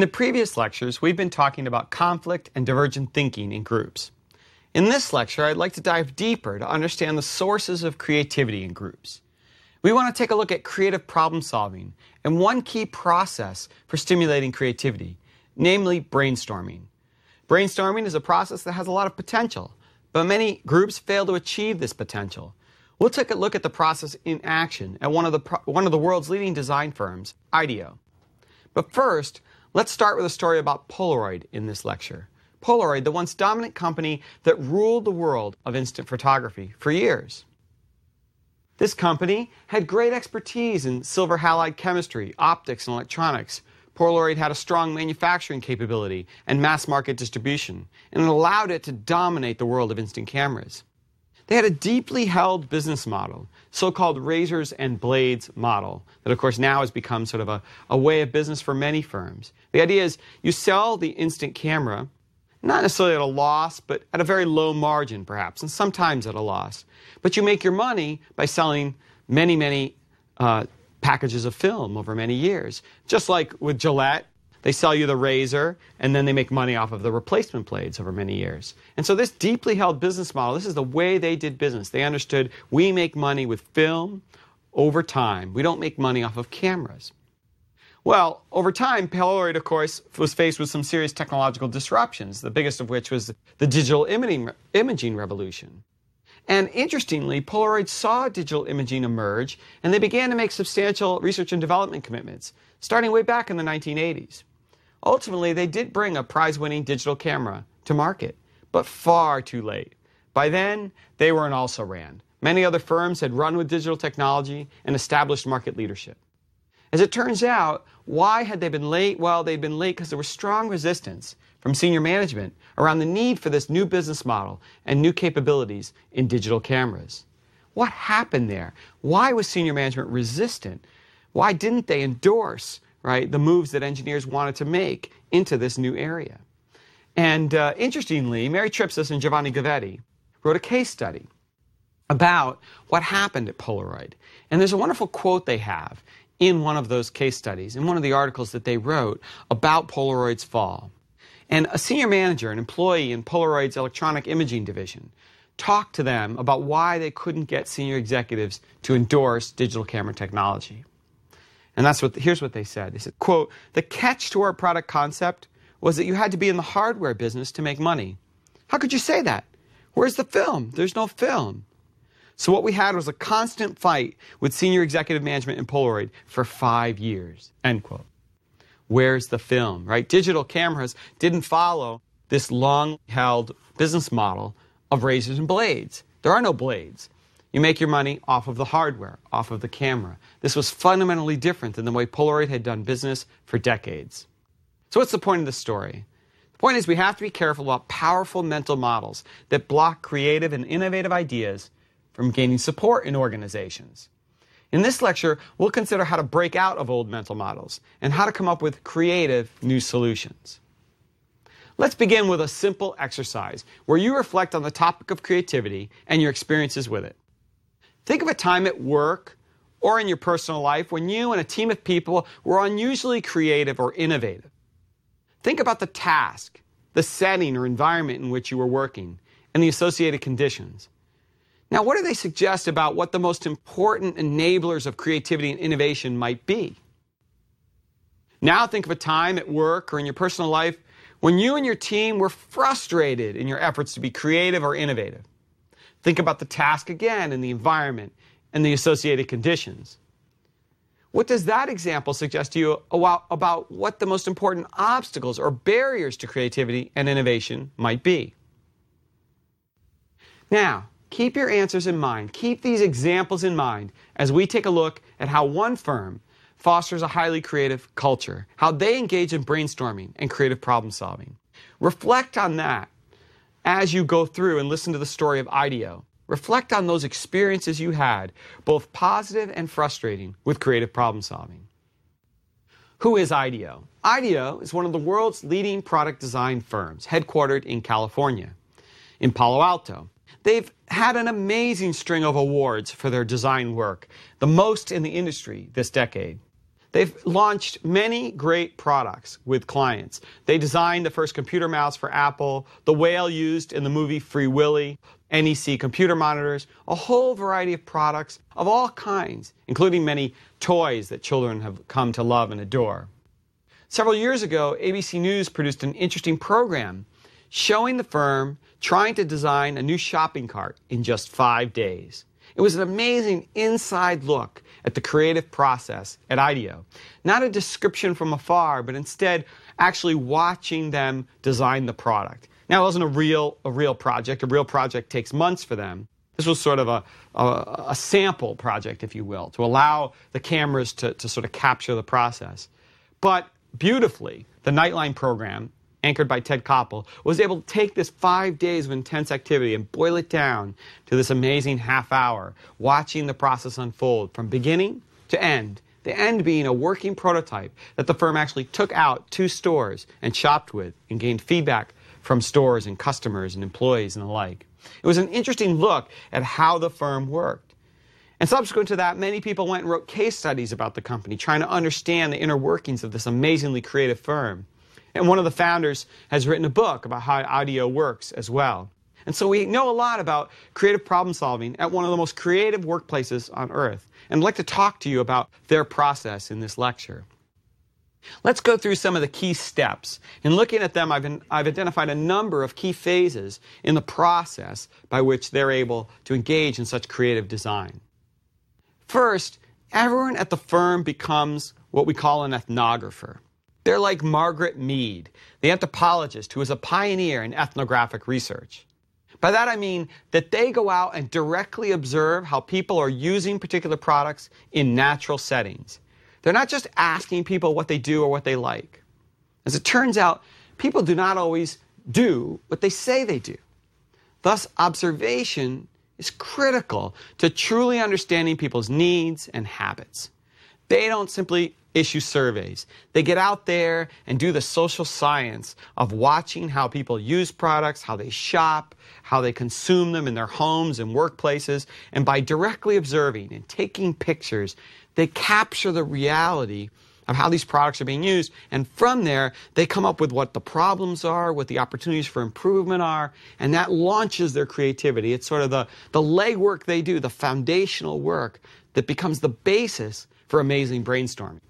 In the previous lectures, we've been talking about conflict and divergent thinking in groups. In this lecture, I'd like to dive deeper to understand the sources of creativity in groups. We want to take a look at creative problem solving and one key process for stimulating creativity, namely brainstorming. Brainstorming is a process that has a lot of potential, but many groups fail to achieve this potential. We'll take a look at the process in action at one of the, one of the world's leading design firms, IDEO. But first, Let's start with a story about Polaroid in this lecture. Polaroid, the once dominant company that ruled the world of instant photography for years. This company had great expertise in silver halide chemistry, optics, and electronics. Polaroid had a strong manufacturing capability and mass market distribution, and it allowed it to dominate the world of instant cameras. They had a deeply held business model, so called razors and blades model, that of course now has become sort of a, a way of business for many firms. The idea is you sell the instant camera, not necessarily at a loss, but at a very low margin perhaps, and sometimes at a loss. But you make your money by selling many, many uh, packages of film over many years. Just like with Gillette, they sell you the razor, and then they make money off of the replacement blades over many years. And so, this deeply held business model, this is the way they did business. They understood we make money with film over time, we don't make money off of cameras. Well, over time, Polaroid, of course, was faced with some serious technological disruptions, the biggest of which was the digital imaging, imaging revolution. And interestingly, Polaroid saw digital imaging emerge, and they began to make substantial research and development commitments, starting way back in the 1980s. Ultimately, they did bring a prize winning digital camera to market, but far too late. By then, they were an also ran. Many other firms had run with digital technology and established market leadership. As it turns out, why had they been late? Well, they'd been late because there was strong resistance from senior management around the need for this new business model and new capabilities in digital cameras. What happened there? Why was senior management resistant? Why didn't they endorse right, the moves that engineers wanted to make into this new area. And uh, interestingly, Mary Tripsas and Giovanni Gavetti wrote a case study about what happened at Polaroid. And there's a wonderful quote they have in one of those case studies, in one of the articles that they wrote about Polaroid's fall. And a senior manager, an employee in Polaroid's electronic imaging division, talked to them about why they couldn't get senior executives to endorse digital camera technology. And that's what here's what they said. They said, quote, the catch to our product concept was that you had to be in the hardware business to make money. How could you say that? Where's the film? There's no film. So what we had was a constant fight with senior executive management in Polaroid for five years. End quote. Where's the film? Right? Digital cameras didn't follow this long held business model of razors and blades. There are no blades. You make your money off of the hardware, off of the camera. This was fundamentally different than the way Polaroid had done business for decades. So, what's the point of the story? The point is, we have to be careful about powerful mental models that block creative and innovative ideas from gaining support in organizations. In this lecture, we'll consider how to break out of old mental models and how to come up with creative new solutions. Let's begin with a simple exercise where you reflect on the topic of creativity and your experiences with it. Think of a time at work or in your personal life when you and a team of people were unusually creative or innovative. Think about the task, the setting or environment in which you were working, and the associated conditions. Now, what do they suggest about what the most important enablers of creativity and innovation might be? Now, think of a time at work or in your personal life when you and your team were frustrated in your efforts to be creative or innovative. Think about the task again and the environment and the associated conditions. What does that example suggest to you about, what the most important obstacles or barriers to creativity and innovation might be? Now, keep your answers in mind. Keep these examples in mind as we take a look at how one firm fosters a highly creative culture, how they engage in brainstorming and creative problem solving. Reflect on that as you go through and listen to the story of IDEO. Reflect on those experiences you had, both positive and frustrating, with creative problem solving. Who is IDEO? IDEO is one of the world's leading product design firms, headquartered in California, in Palo Alto. They've had an amazing string of awards for their design work, the most in the industry this decade. They've launched many great products with clients. They designed the first computer mouse for Apple, the whale used in the movie Free Willy, NEC computer monitors, a whole variety of products of all kinds, including many toys that children have come to love and adore. Several years ago, ABC News produced an interesting program showing the firm trying to design a new shopping cart in just five days. It was an amazing inside look at the creative process at IDEO. Not a description from afar, but instead actually watching them design the product. Now, it wasn't a real, a real project. A real project takes months for them. This was sort of a, a, a sample project, if you will, to allow the cameras to, to sort of capture the process. But beautifully, the Nightline program anchored by Ted Koppel, was able to take this five days of intense activity and boil it down to this amazing half hour, watching the process unfold from beginning to end. The end being a working prototype that the firm actually took out to stores and shopped with and gained feedback from stores and customers and employees and the like. It was an interesting look at how the firm worked. And subsequent to that, many people went and wrote case studies about the company, trying to understand the inner workings of this amazingly creative firm. And one of the founders has written a book about how IDEO works as well. And so we know a lot about creative problem solving at one of the most creative workplaces on earth. And I'd like to talk to you about their process in this lecture. Let's go through some of the key steps. In looking at them, I've, I've identified a number of key phases in the process by which they're able to engage in such creative design. First, everyone at the firm becomes what we call an ethnographer. They're like Margaret Mead, the anthropologist who is a pioneer in ethnographic research. By that I mean that they go out and directly observe how people are using particular products in natural settings. They're not just asking people what they do or what they like. As it turns out, people do not always do what they say they do. Thus, observation is critical to truly understanding people's needs and habits. They don't simply issue surveys. They get out there and do the social science of watching how people use products, how they shop, how they consume them in their homes and workplaces. And by directly observing and taking pictures, they capture the reality of how these products are being used. And from there, they come up with what the problems are, what the opportunities for improvement are, and that launches their creativity. It's sort of the, the legwork they do, the foundational work that becomes the basis for amazing brainstorming.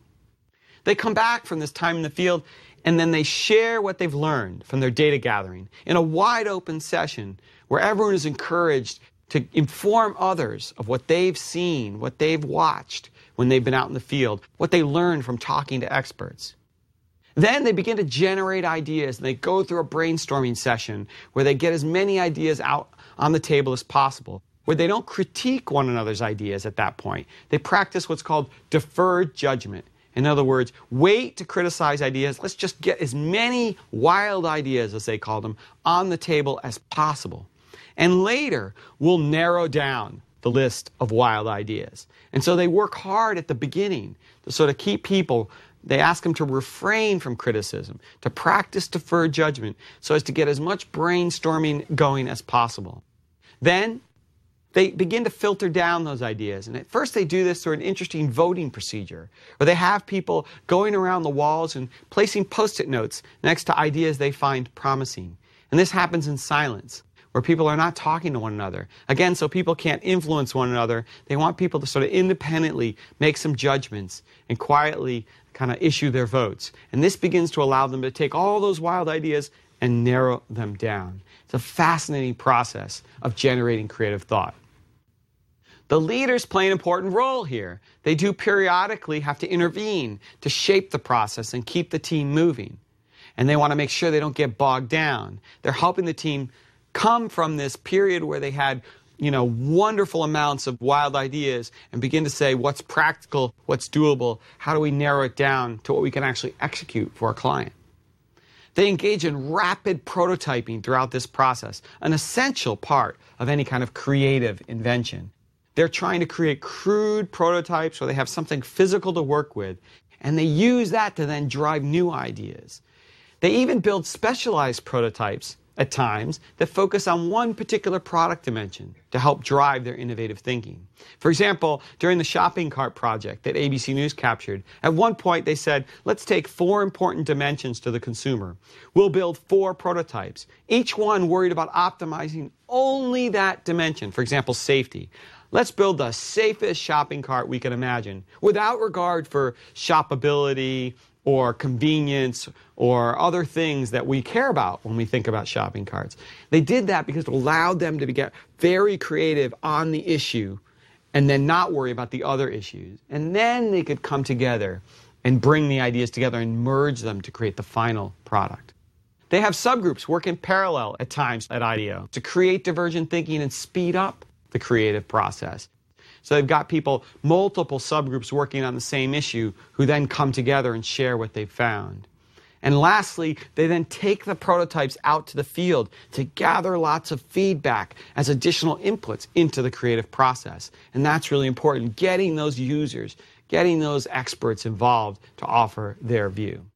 They come back from this time in the field and then they share what they've learned from their data gathering in a wide open session where everyone is encouraged to inform others of what they've seen, what they've watched when they've been out in the field, what they learned from talking to experts. Then they begin to generate ideas and they go through a brainstorming session where they get as many ideas out on the table as possible, where they don't critique one another's ideas at that point. They practice what's called deferred judgment. In other words, wait to criticize ideas. Let's just get as many wild ideas, as they call them, on the table as possible. And later, we'll narrow down the list of wild ideas. And so they work hard at the beginning to sort of keep people, they ask them to refrain from criticism, to practice deferred judgment, so as to get as much brainstorming going as possible. Then they begin to filter down those ideas. And at first, they do this through an interesting voting procedure, where they have people going around the walls and placing post it notes next to ideas they find promising. And this happens in silence, where people are not talking to one another. Again, so people can't influence one another. They want people to sort of independently make some judgments and quietly kind of issue their votes. And this begins to allow them to take all those wild ideas and narrow them down. It's a fascinating process of generating creative thought. The leaders play an important role here. They do periodically have to intervene to shape the process and keep the team moving. And they want to make sure they don't get bogged down. They're helping the team come from this period where they had you know, wonderful amounts of wild ideas and begin to say what's practical, what's doable, how do we narrow it down to what we can actually execute for our client. They engage in rapid prototyping throughout this process, an essential part of any kind of creative invention. They're trying to create crude prototypes where they have something physical to work with, and they use that to then drive new ideas. They even build specialized prototypes at times that focus on one particular product dimension to help drive their innovative thinking. For example, during the shopping cart project that ABC News captured, at one point they said, let's take four important dimensions to the consumer. We'll build four prototypes, each one worried about optimizing only that dimension. For example, safety. Let's build the safest shopping cart we can imagine without regard for shoppability or convenience or other things that we care about when we think about shopping carts. They did that because it allowed them to get very creative on the issue and then not worry about the other issues. And then they could come together and bring the ideas together and merge them to create the final product. They have subgroups work in parallel at times at IDEO to create divergent thinking and speed up the creative process. So they've got people, multiple subgroups working on the same issue who then come together and share what they've found. And lastly, they then take the prototypes out to the field to gather lots of feedback as additional inputs into the creative process. And that's really important, getting those users, getting those experts involved to offer their view.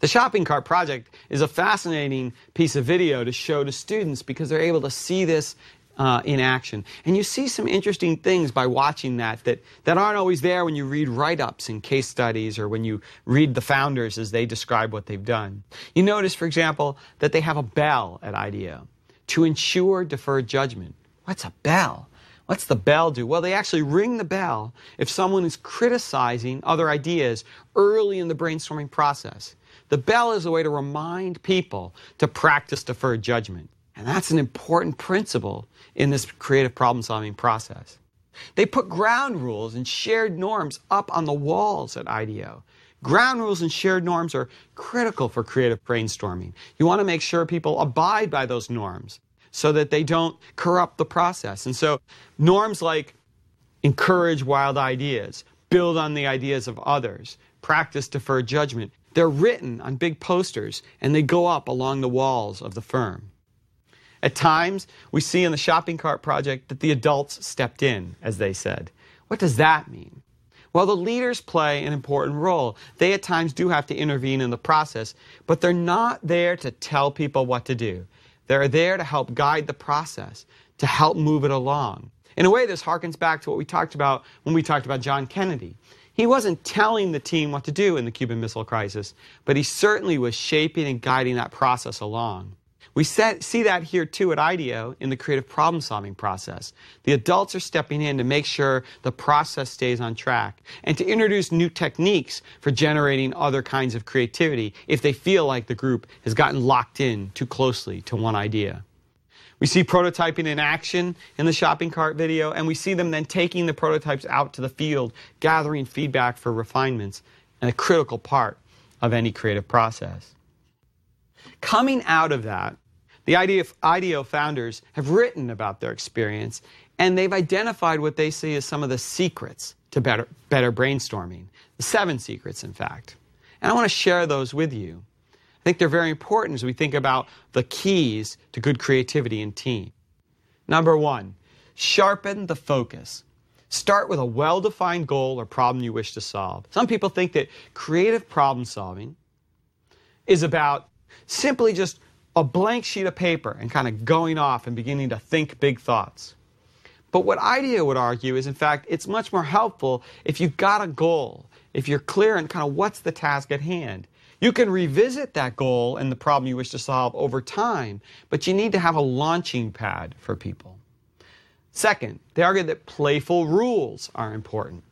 The shopping cart project is a fascinating piece of video to show to students because they're able to see this uh, in action. And you see some interesting things by watching that, that that aren't always there when you read write ups and case studies or when you read the founders as they describe what they've done. You notice, for example, that they have a bell at IDEO to ensure deferred judgment. What's a bell? What's the bell do? Well, they actually ring the bell if someone is criticizing other ideas early in the brainstorming process. The bell is a way to remind people to practice deferred judgment. And that's an important principle in this creative problem solving process. They put ground rules and shared norms up on the walls at IDEO. Ground rules and shared norms are critical for creative brainstorming. You want to make sure people abide by those norms so that they don't corrupt the process. And so, norms like encourage wild ideas, build on the ideas of others, practice deferred judgment, they're written on big posters and they go up along the walls of the firm. At times, we see in the shopping cart project that the adults stepped in, as they said. What does that mean? Well, the leaders play an important role. They at times do have to intervene in the process, but they're not there to tell people what to do. They're there to help guide the process, to help move it along. In a way, this harkens back to what we talked about when we talked about John Kennedy. He wasn't telling the team what to do in the Cuban Missile Crisis, but he certainly was shaping and guiding that process along. We set, see that here too at IDEO in the creative problem solving process. The adults are stepping in to make sure the process stays on track and to introduce new techniques for generating other kinds of creativity if they feel like the group has gotten locked in too closely to one idea. We see prototyping in action in the shopping cart video, and we see them then taking the prototypes out to the field, gathering feedback for refinements, and a critical part of any creative process. Coming out of that, the IDEO founders have written about their experience and they've identified what they see as some of the secrets to better, better brainstorming. The seven secrets, in fact. And I want to share those with you. I think they're very important as we think about the keys to good creativity in team. Number one, sharpen the focus. Start with a well defined goal or problem you wish to solve. Some people think that creative problem solving is about simply just a blank sheet of paper and kind of going off and beginning to think big thoughts. But what IDEO would argue is, in fact, it's much more helpful if you've got a goal, if you're clear on kind of what's the task at hand. You can revisit that goal and the problem you wish to solve over time, but you need to have a launching pad for people. Second, they argue that playful rules are important.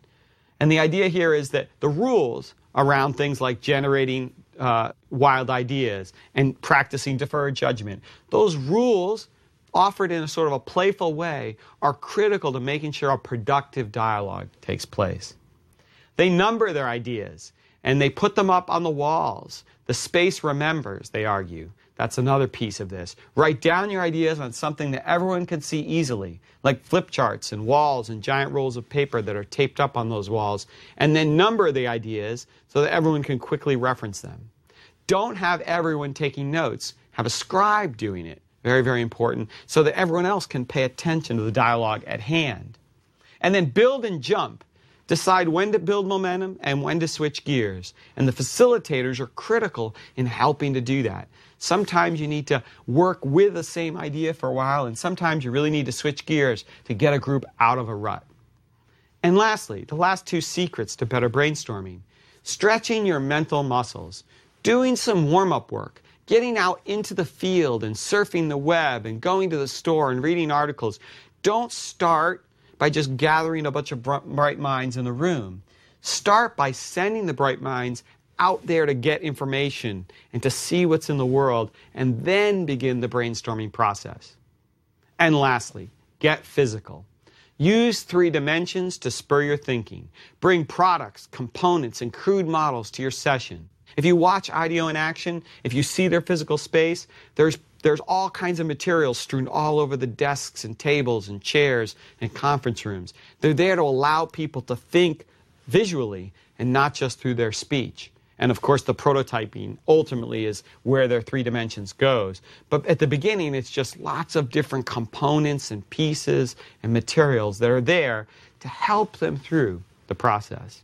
And the idea here is that the rules around things like generating uh, wild ideas and practicing deferred judgment. Those rules, offered in a sort of a playful way, are critical to making sure a productive dialogue takes place. They number their ideas and they put them up on the walls. The space remembers, they argue. That's another piece of this. Write down your ideas on something that everyone can see easily, like flip charts and walls and giant rolls of paper that are taped up on those walls, and then number the ideas so that everyone can quickly reference them. Don't have everyone taking notes, have a scribe doing it. Very, very important, so that everyone else can pay attention to the dialogue at hand. And then build and jump. Decide when to build momentum and when to switch gears. And the facilitators are critical in helping to do that. Sometimes you need to work with the same idea for a while, and sometimes you really need to switch gears to get a group out of a rut. And lastly, the last two secrets to better brainstorming stretching your mental muscles, doing some warm up work, getting out into the field and surfing the web and going to the store and reading articles. Don't start by just gathering a bunch of bright minds in the room. Start by sending the bright minds out there to get information and to see what's in the world, and then begin the brainstorming process. And lastly, get physical. Use three dimensions to spur your thinking. Bring products, components, and crude models to your session. If you watch IDEO in action, if you see their physical space, there's there's all kinds of materials strewn all over the desks and tables and chairs and conference rooms. They're there to allow people to think visually and not just through their speech. And of course, the prototyping ultimately is where their three dimensions goes. But at the beginning, it's just lots of different components and pieces and materials that are there to help them through the process.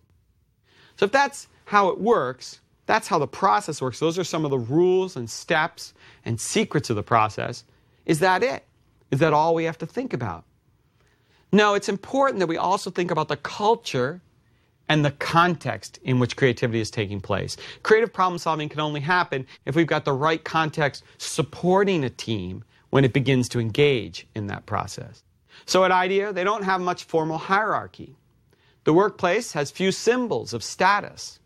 So if that's how it works, that's how the process works. Those are some of the rules and steps and secrets of the process. Is that it? Is that all we have to think about? No, it's important that we also think about the culture and the context in which creativity is taking place. Creative problem solving can only happen if we've got the right context supporting a team when it begins to engage in that process. So at IDEO, they don't have much formal hierarchy. The workplace has few symbols of status.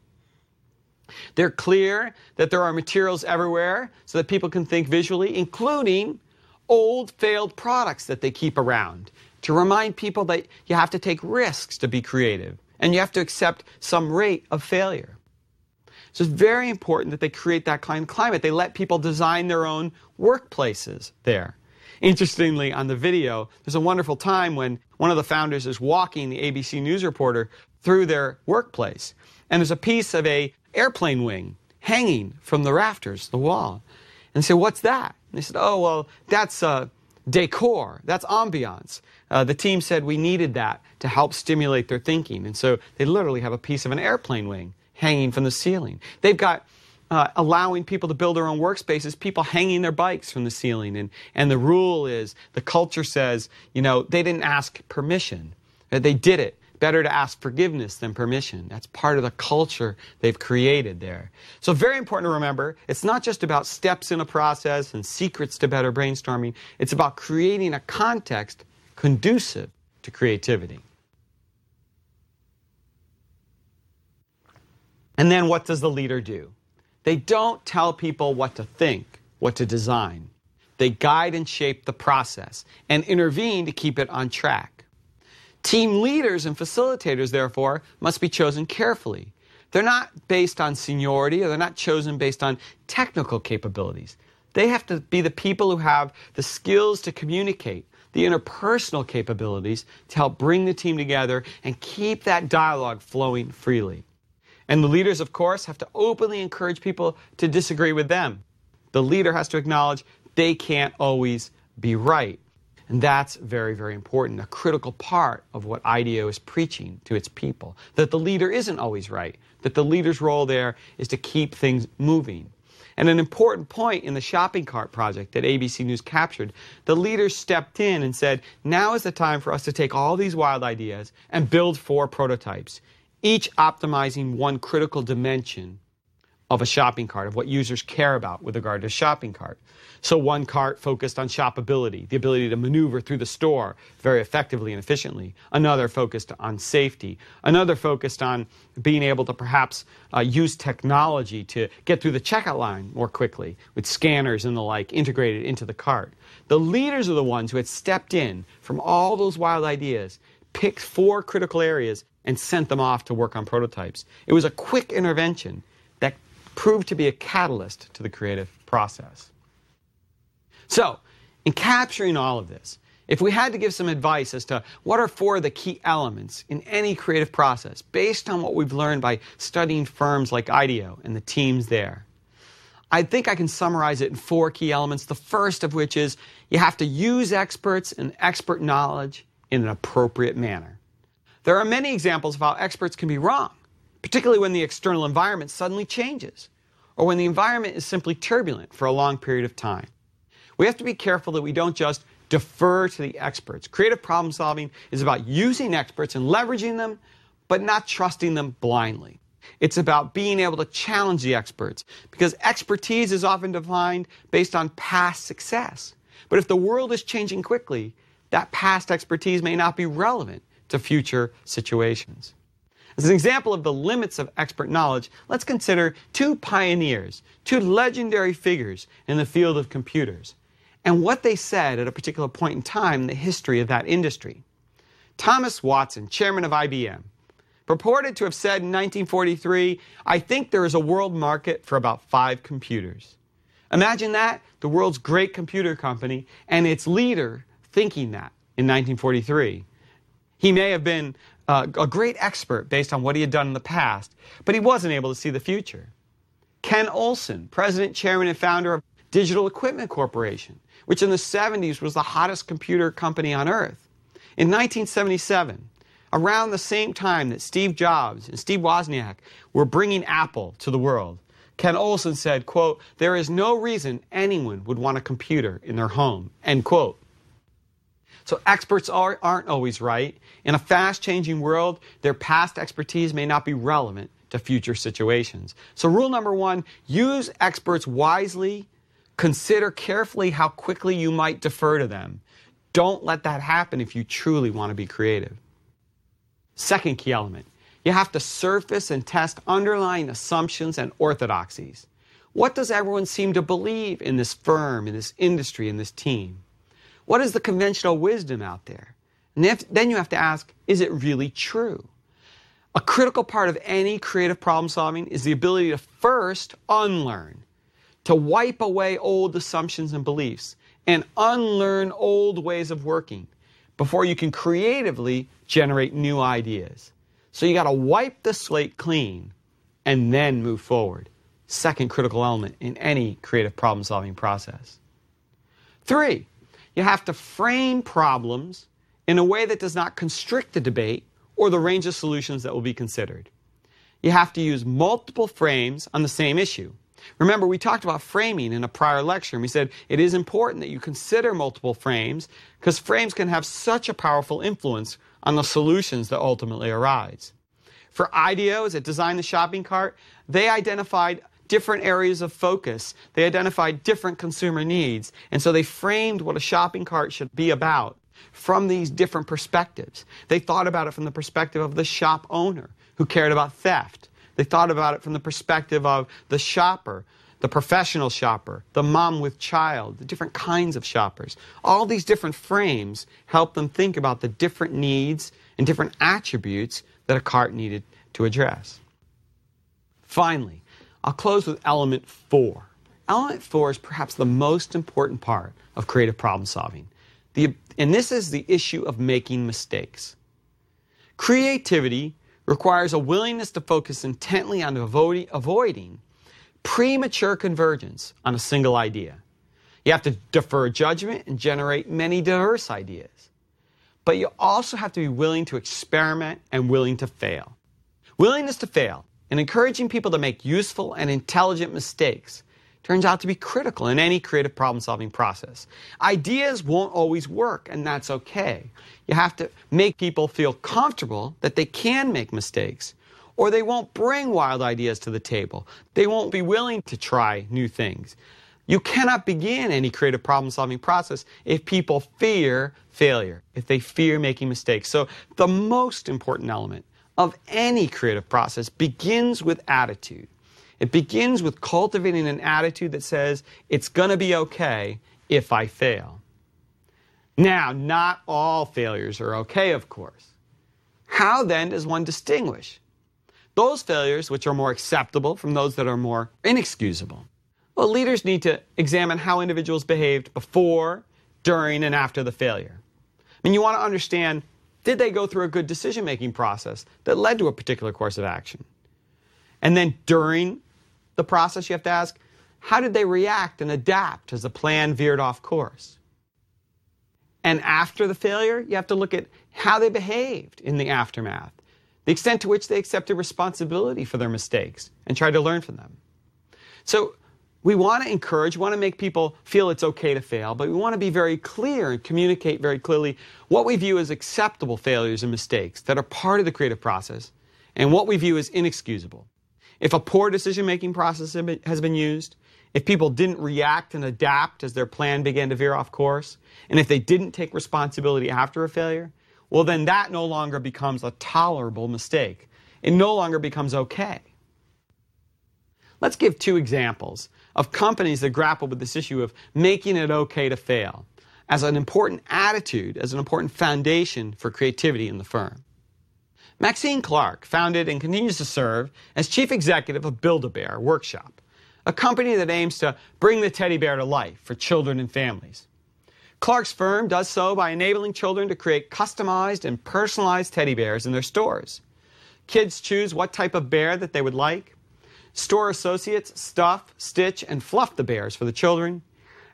They're clear that there are materials everywhere so that people can think visually, including old failed products that they keep around to remind people that you have to take risks to be creative and you have to accept some rate of failure. So it's very important that they create that kind of climate. They let people design their own workplaces there. Interestingly, on the video, there's a wonderful time when one of the founders is walking the ABC News reporter through their workplace. And there's a piece of a airplane wing hanging from the rafters, the wall. And said, What's that? And they said, Oh, well, that's uh, decor, that's ambiance. Uh, the team said we needed that to help stimulate their thinking. And so they literally have a piece of an airplane wing hanging from the ceiling. They've got uh, allowing people to build their own workspaces, people hanging their bikes from the ceiling. And, and the rule is the culture says, you know, they didn't ask permission, they did it. Better to ask forgiveness than permission. That's part of the culture they've created there. So, very important to remember it's not just about steps in a process and secrets to better brainstorming, it's about creating a context conducive to creativity. And then what does the leader do? They don't tell people what to think, what to design. They guide and shape the process and intervene to keep it on track. Team leaders and facilitators, therefore, must be chosen carefully. They're not based on seniority or they're not chosen based on technical capabilities. They have to be the people who have the skills to communicate, the interpersonal capabilities to help bring the team together and keep that dialogue flowing freely. And the leaders, of course, have to openly encourage people to disagree with them. The leader has to acknowledge they can't always be right. And that's very, very important, a critical part of what IDEO is preaching to its people. That the leader isn't always right, that the leader's role there is to keep things moving. And an important point in the shopping cart project that ABC News captured, the leaders stepped in and said, now is the time for us to take all these wild ideas and build four prototypes, each optimizing one critical dimension of a shopping cart, of what users care about with regard to a shopping cart. So one cart focused on shoppability, the ability to maneuver through the store very effectively and efficiently. Another focused on safety. Another focused on being able to perhaps uh, use technology to get through the checkout line more quickly with scanners and the like integrated into the cart. The leaders are the ones who had stepped in from all those wild ideas, picked four critical areas, and sent them off to work on prototypes. It was a quick intervention proved to be a catalyst to the creative process. So, in capturing all of this, if we had to give some advice as to what are four of the key elements in any creative process based on what we've learned by studying firms like IDEO and the teams there, I think I can summarize it in four key elements. The first of which is you have to use experts and expert knowledge in an appropriate manner. There are many examples of how experts can be wrong, particularly when the external environment suddenly changes, or when the environment is simply turbulent for a long period of time. We have to be careful that we don't just defer to the experts. Creative problem solving is about using experts and leveraging them, but not trusting them blindly. It's about being able to challenge the experts because expertise is often defined based on past success. But if the world is changing quickly, that past expertise may not be relevant to future situations. As an example of the limits of expert knowledge, let's consider two pioneers, two legendary figures in the field of computers, and what they said at a particular point in time in the history of that industry. Thomas Watson, chairman of IBM, purported to have said in 1943, I think there is a world market for about five computers. Imagine that, the world's great computer company, and its leader thinking that in 1943. He may have been uh, a great expert based on what he had done in the past, but he wasn't able to see the future. Ken Olsen, president, chairman, and founder of Digital Equipment Corporation, which in the 70s was the hottest computer company on earth. In 1977, around the same time that Steve Jobs and Steve Wozniak were bringing Apple to the world, Ken Olsen said, quote, there is no reason anyone would want a computer in their home, end quote. So experts are, aren't always right. In a fast changing world, their past expertise may not be relevant to future situations. So rule number one, use experts wisely. Consider carefully how quickly you might defer to them. Don't let that happen if you truly want to be creative. Second key element, you have to surface and test underlying assumptions and orthodoxies. What does everyone seem to believe in this firm, in this industry, in this team? What is the conventional wisdom out there? And if, then you have to ask, is it really true? A critical part of any creative problem solving is the ability to first unlearn, to wipe away old assumptions and beliefs, and unlearn old ways of working before you can creatively generate new ideas. So you got to wipe the slate clean and then move forward. Second critical element in any creative problem solving process. Three, you have to frame problems in a way that does not constrict the debate or the range of solutions that will be considered. You have to use multiple frames on the same issue. Remember, we talked about framing in a prior lecture, and we said it is important that you consider multiple frames because frames can have such a powerful influence on the solutions that ultimately arise. For IDEOs that designed the shopping cart, they identified different areas of focus. They identified different consumer needs. And so they framed what a shopping cart should be about from these different perspectives. They thought about it from the perspective of the shop owner who cared about theft. They thought about it from the perspective of the shopper, the professional shopper, the mom with child, the different kinds of shoppers. All these different frames help them think about the different needs and different attributes that a cart needed to address. Finally, I'll close with element four. Element four is perhaps the most important part of creative problem solving. The, and this is the issue of making mistakes. Creativity requires a willingness to focus intently on avoiding, avoiding premature convergence on a single idea. You have to defer judgment and generate many diverse ideas. But you also have to be willing to experiment and willing to fail. Willingness to fail and encouraging people to make useful and intelligent mistakes turns out to be critical in any creative problem solving process. Ideas won't always work, and that's okay. You have to make people feel comfortable that they can make mistakes, or they won't bring wild ideas to the table. They won't be willing to try new things. You cannot begin any creative problem solving process if people fear failure, if they fear making mistakes. So, the most important element of any creative process begins with attitude. It begins with cultivating an attitude that says, it's going to be okay if I fail. Now, not all failures are okay, of course. How then does one distinguish those failures which are more acceptable from those that are more inexcusable? Well, leaders need to examine how individuals behaved before, during, and after the failure. I mean, you want to understand did they go through a good decision making process that led to a particular course of action? And then during the process, you have to ask, how did they react and adapt as the plan veered off course? And after the failure, you have to look at how they behaved in the aftermath, the extent to which they accepted responsibility for their mistakes and tried to learn from them. So we want to encourage, we want to make people feel it's okay to fail, but we want to be very clear and communicate very clearly what we view as acceptable failures and mistakes that are part of the creative process and what we view as inexcusable. If a poor decision making process has been used, if people didn't react and adapt as their plan began to veer off course, and if they didn't take responsibility after a failure, well, then that no longer becomes a tolerable mistake. It no longer becomes okay. Let's give two examples of companies that grapple with this issue of making it okay to fail as an important attitude, as an important foundation for creativity in the firm. Maxine Clark founded and continues to serve as chief executive of Build-A-Bear Workshop, a company that aims to bring the teddy bear to life for children and families. Clark's firm does so by enabling children to create customized and personalized teddy bears in their stores. Kids choose what type of bear that they would like. Store associates stuff, stitch, and fluff the bears for the children.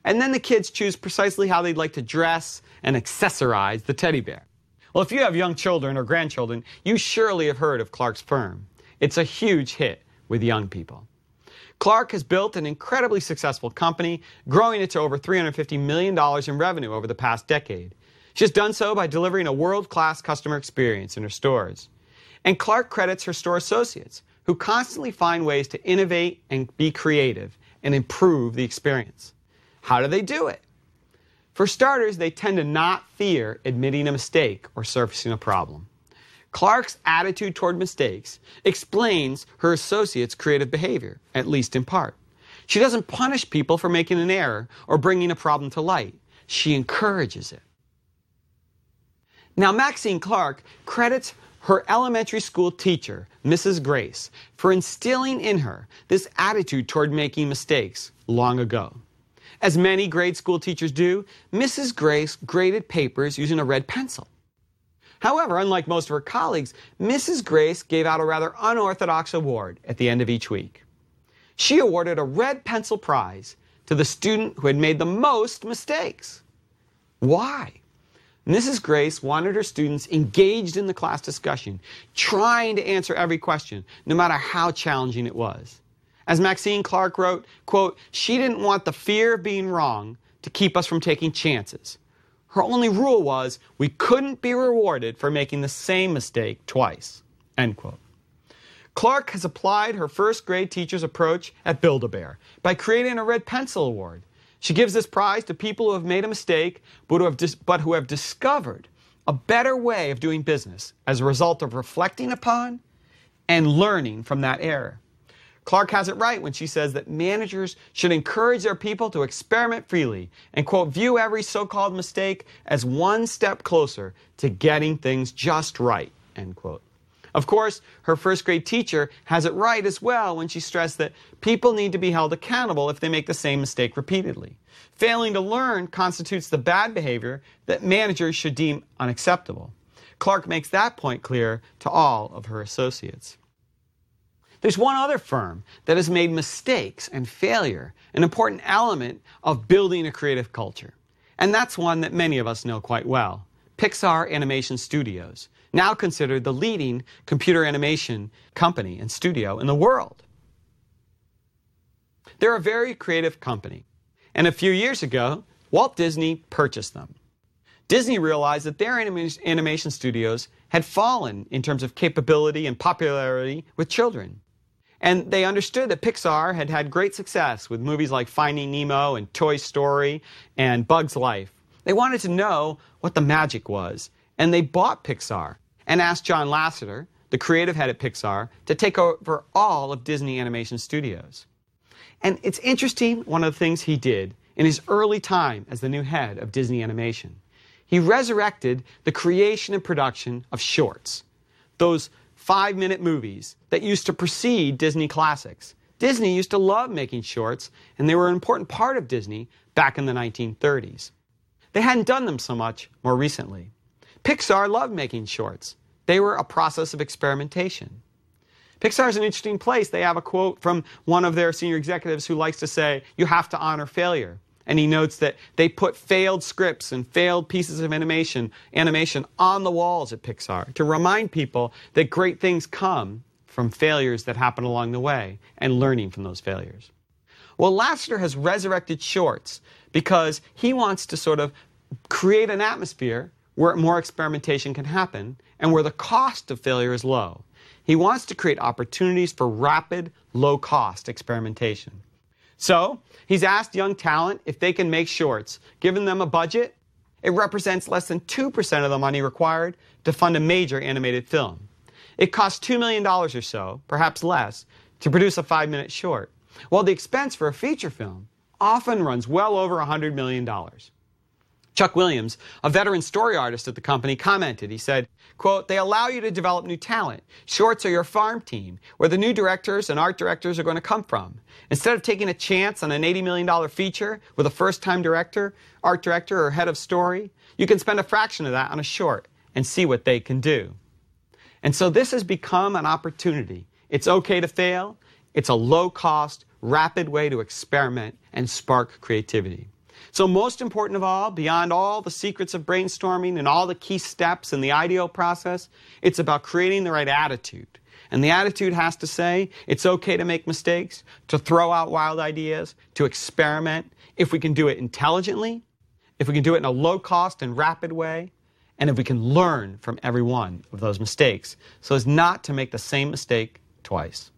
And then the kids choose precisely how they'd like to dress and accessorize the teddy bear. Well, if you have young children or grandchildren, you surely have heard of Clark's firm. It's a huge hit with young people. Clark has built an incredibly successful company, growing it to over $350 million in revenue over the past decade. She has done so by delivering a world class customer experience in her stores. And Clark credits her store associates, who constantly find ways to innovate and be creative and improve the experience. How do they do it? For starters, they tend to not fear admitting a mistake or surfacing a problem. Clark's attitude toward mistakes explains her associates' creative behavior, at least in part. She doesn't punish people for making an error or bringing a problem to light. She encourages it. Now, Maxine Clark credits her elementary school teacher, Mrs. Grace, for instilling in her this attitude toward making mistakes long ago. As many grade school teachers do, Mrs. Grace graded papers using a red pencil. However, unlike most of her colleagues, Mrs. Grace gave out a rather unorthodox award at the end of each week. She awarded a red pencil prize to the student who had made the most mistakes. Why? Mrs. Grace wanted her students engaged in the class discussion, trying to answer every question, no matter how challenging it was. As Maxine Clark wrote, quote, she didn't want the fear of being wrong to keep us from taking chances. Her only rule was we couldn't be rewarded for making the same mistake twice. End quote. Clark has applied her first grade teacher's approach at Build-A-Bear by creating a red pencil award. She gives this prize to people who have made a mistake but who have, dis- but who have discovered a better way of doing business as a result of reflecting upon and learning from that error. Clark has it right when she says that managers should encourage their people to experiment freely and, quote, view every so called mistake as one step closer to getting things just right, end quote. Of course, her first grade teacher has it right as well when she stressed that people need to be held accountable if they make the same mistake repeatedly. Failing to learn constitutes the bad behavior that managers should deem unacceptable. Clark makes that point clear to all of her associates. There's one other firm that has made mistakes and failure an important element of building a creative culture. And that's one that many of us know quite well Pixar Animation Studios, now considered the leading computer animation company and studio in the world. They're a very creative company. And a few years ago, Walt Disney purchased them. Disney realized that their animation studios had fallen in terms of capability and popularity with children. And they understood that Pixar had had great success with movies like Finding Nemo and Toy Story and Bug's Life. They wanted to know what the magic was, and they bought Pixar and asked John Lasseter, the creative head at Pixar, to take over all of Disney Animation Studios. And it's interesting, one of the things he did in his early time as the new head of Disney Animation. He resurrected the creation and production of shorts, those five minute movies that used to precede Disney classics. Disney used to love making shorts, and they were an important part of Disney back in the 1930s. They hadn't done them so much more recently. Pixar loved making shorts. They were a process of experimentation. Pixar is an interesting place. They have a quote from one of their senior executives who likes to say, You have to honor failure. And he notes that they put failed scripts and failed pieces of animation, animation on the walls at Pixar to remind people that great things come from failures that happen along the way and learning from those failures. Well, Lasseter has resurrected shorts because he wants to sort of create an atmosphere where more experimentation can happen and where the cost of failure is low. He wants to create opportunities for rapid, low cost experimentation. So, he's asked young talent if they can make shorts. Given them a budget, it represents less than 2% of the money required to fund a major animated film. It costs $2 million or so, perhaps less, to produce a five minute short, while the expense for a feature film often runs well over $100 million. Chuck Williams, a veteran story artist at the company, commented. He said, quote, they allow you to develop new talent. Shorts are your farm team, where the new directors and art directors are going to come from. Instead of taking a chance on an $80 million feature with a first-time director, art director, or head of story, you can spend a fraction of that on a short and see what they can do. And so this has become an opportunity. It's okay to fail. It's a low-cost, rapid way to experiment and spark creativity. So, most important of all, beyond all the secrets of brainstorming and all the key steps in the IDEO process, it's about creating the right attitude. And the attitude has to say it's okay to make mistakes, to throw out wild ideas, to experiment, if we can do it intelligently, if we can do it in a low cost and rapid way, and if we can learn from every one of those mistakes so as not to make the same mistake twice.